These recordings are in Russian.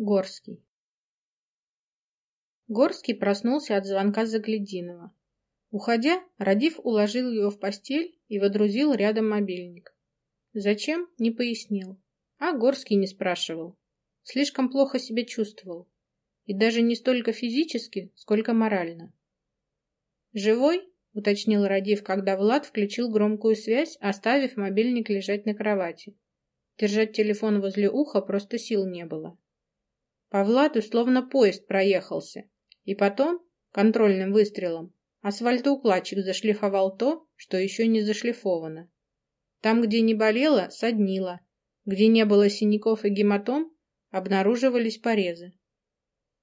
Горский. Горский проснулся от звонка Заглядинова. Уходя, Радив уложил его в постель и водрузил рядом мобильник. Зачем, не пояснил. А Горский не спрашивал. Слишком плохо себя чувствовал. И даже не столько физически, сколько морально. «Живой?» — уточнил Радив, когда Влад включил громкую связь, оставив мобильник лежать на кровати. Держать телефон возле уха просто сил не было. По Владу словно поезд проехался. И потом, контрольным выстрелом, асфальтоукладчик зашлифовал то, что еще не зашлифовано. Там, где не болело, соднило. Где не было синяков и гематом, обнаруживались порезы.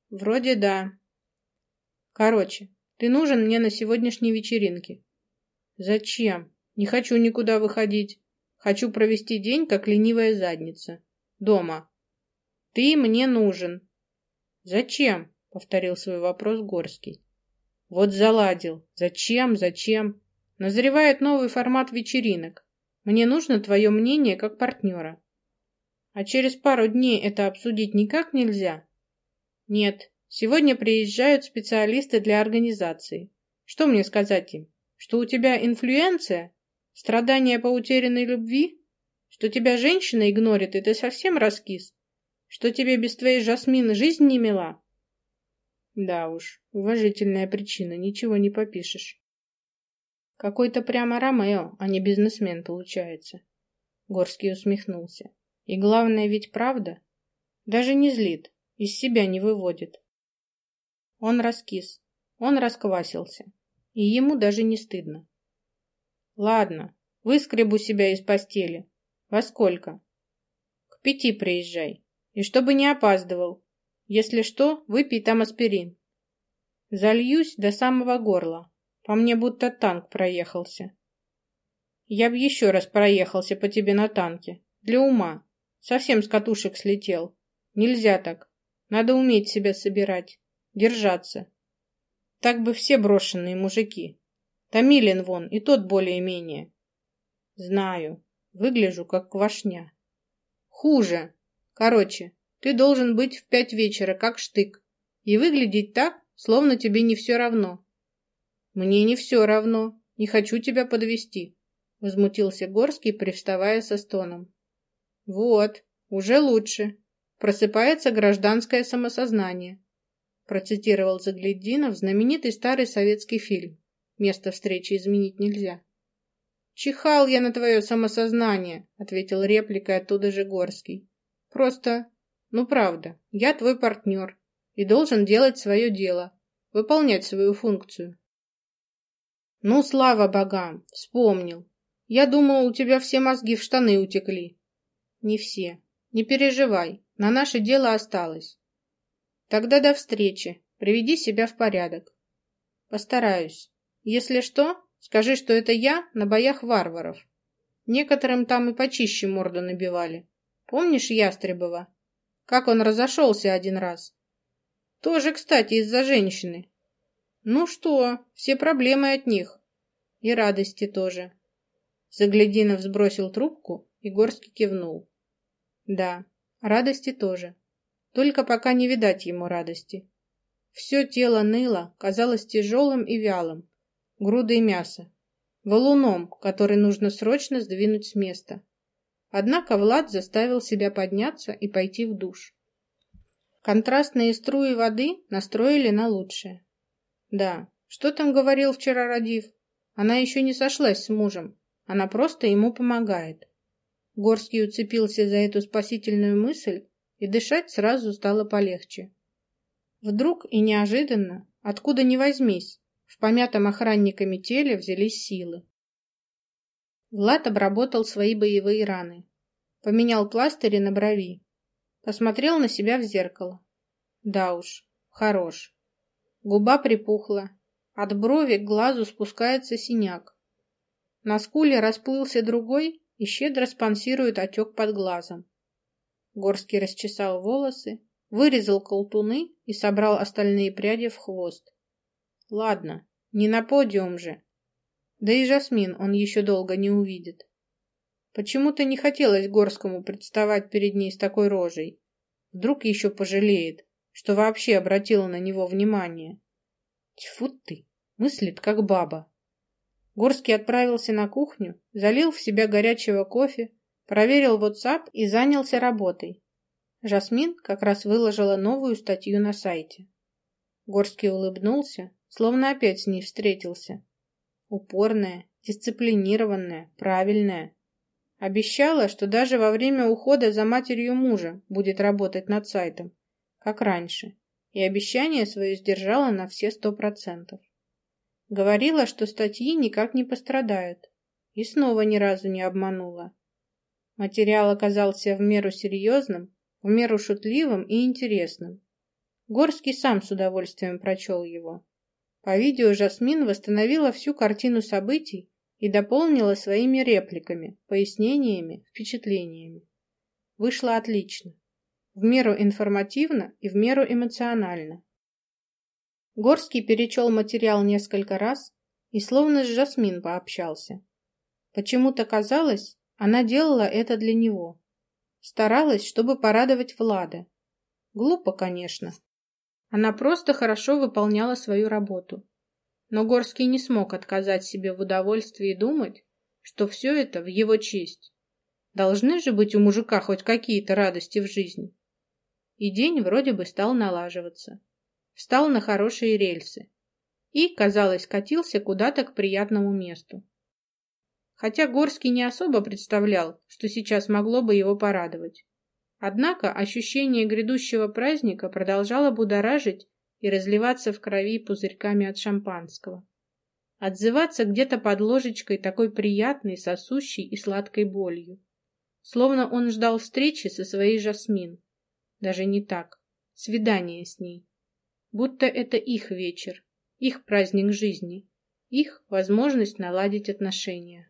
Вроде да. Короче, ты нужен мне на сегодняшней вечеринке. Зачем? Не хочу никуда выходить. Хочу провести день, как ленивая задница. Дома. Ты мне нужен. Зачем? Повторил свой вопрос Горский. Вот заладил. Зачем, зачем? Назревает новый формат вечеринок. Мне нужно твое мнение как партнера. А через пару дней это обсудить никак нельзя? Нет. Сегодня приезжают специалисты для организации. Что мне сказать им? Что у тебя инфлюенция? Страдания по утерянной любви? Что тебя женщина игнорит, и ты совсем раскис? Что тебе без твоей Жасмины жизнь не мила? Да уж, уважительная причина, ничего не попишешь. Какой-то прямо Ромео, а не бизнесмен получается. Горский усмехнулся. И главное ведь правда. Даже не злит, из себя не выводит. Он раскис, он расквасился, и ему даже не стыдно. Ладно, выскребу себя из постели. Во сколько? К пяти приезжай. И чтобы не опаздывал. Если что, выпей там аспирин. Зальюсь до самого горла. По мне будто танк проехался. Я б еще раз проехался по тебе на танке. Для ума. Совсем с катушек слетел. Нельзя так. Надо уметь себя собирать. Держаться. Так бы все брошенные мужики. Томилин вон, и тот более-менее. Знаю. Выгляжу, как квашня. Хуже. Короче, ты должен быть в пять вечера, как штык, и выглядеть так, словно тебе не все равно. Мне не все равно, не хочу тебя подвести, возмутился Горский, привставая со стоном. Вот, уже лучше. Просыпается гражданское самосознание, процитировал Заглядинов знаменитый старый советский фильм. Место встречи изменить нельзя. «Чихал я на твое самосознание», — ответил репликой оттуда же Горский. Просто, ну правда, я твой партнер и должен делать свое дело, выполнять свою функцию. Ну, слава богам, вспомнил. Я думал, у тебя все мозги в штаны утекли. Не все. Не переживай, на наше дело осталось. Тогда до встречи. Приведи себя в порядок. Постараюсь. Если что, скажи, что это я на боях варваров. Некоторым там и почище морду набивали. Помнишь Ястребова? Как он разошелся один раз? Тоже, кстати, из-за женщины. Ну что, все проблемы от них. И радости тоже. Заглядинов сбросил трубку, и Горский кивнул. Да, радости тоже. Только пока не видать ему радости. Все тело ныло, казалось тяжелым и вялым, грудой мяса, валуном, который нужно срочно сдвинуть с места. Однако Влад заставил себя подняться и пойти в душ. Контрастные струи воды настроили на лучшее. Да, что там говорил вчера Радив? Она еще не сошлась с мужем. Она просто ему помогает. Горский уцепился за эту спасительную мысль, и дышать сразу стало полегче. Вдруг и неожиданно, откуда ни возьмись, в помятом охранниками теле взялись силы. Влад обработал свои боевые раны. Поменял пластыри на брови. Посмотрел на себя в зеркало. Да уж, хорош. Губа припухла. От брови к глазу спускается синяк. На скуле расплылся другой и щедро спонсирует отек под глазом. Горский расчесал волосы, вырезал колтуны и собрал остальные пряди в хвост. Ладно, не на подиум же, да и Жасмин он еще долго не увидит. Почему-то не хотелось Горскому представать перед ней с такой рожей. Вдруг еще пожалеет, что вообще обратила на него внимание. Тьфу ты, мыслит как баба. Горский отправился на кухню, залил в себя горячего кофе, проверил WhatsApp и занялся работой. Жасмин как раз выложила новую статью на сайте. Горский улыбнулся, словно опять с ней встретился. Упорная, дисциплинированная, правильная. Обещала, что даже во время ухода за матерью мужа будет работать над сайтом, как раньше, и обещание свое сдержала на все сто процентов. Говорила, что статьи никак не пострадают, и снова ни разу не обманула. Материал оказался в меру серьезным, в меру шутливым и интересным. Горский сам с удовольствием прочел его. По видео Жасмин восстановила всю картину событий и дополнила своими репликами, пояснениями, впечатлениями. Вышло отлично. В меру информативно и в меру эмоционально. Горский перечел материал несколько раз и словно с Жасмин пообщался. Почему-то казалось, она делала это для него. Старалась, чтобы порадовать Влада. Глупо, конечно. Она просто хорошо выполняла свою работу. Но Горский не смог отказать себе в удовольствии думать, что все это в его честь. Должны же быть у мужика хоть какие-то радости в жизни. И день вроде бы стал налаживаться встал на хорошие рельсы и, казалось, катился куда-то к приятному месту. Хотя Горский не особо представлял, что сейчас могло бы его порадовать. Однако ощущение грядущего праздника продолжало будоражить и разливаться в крови пузырьками от шампанского. Отзываться где-то под ложечкой такой приятной, сосущей и сладкой болью. Словно он ждал встречи со своей Жасмин. Даже не так. Свидание с ней будто это их вечер, их праздник жизни, их возможность наладить отношения.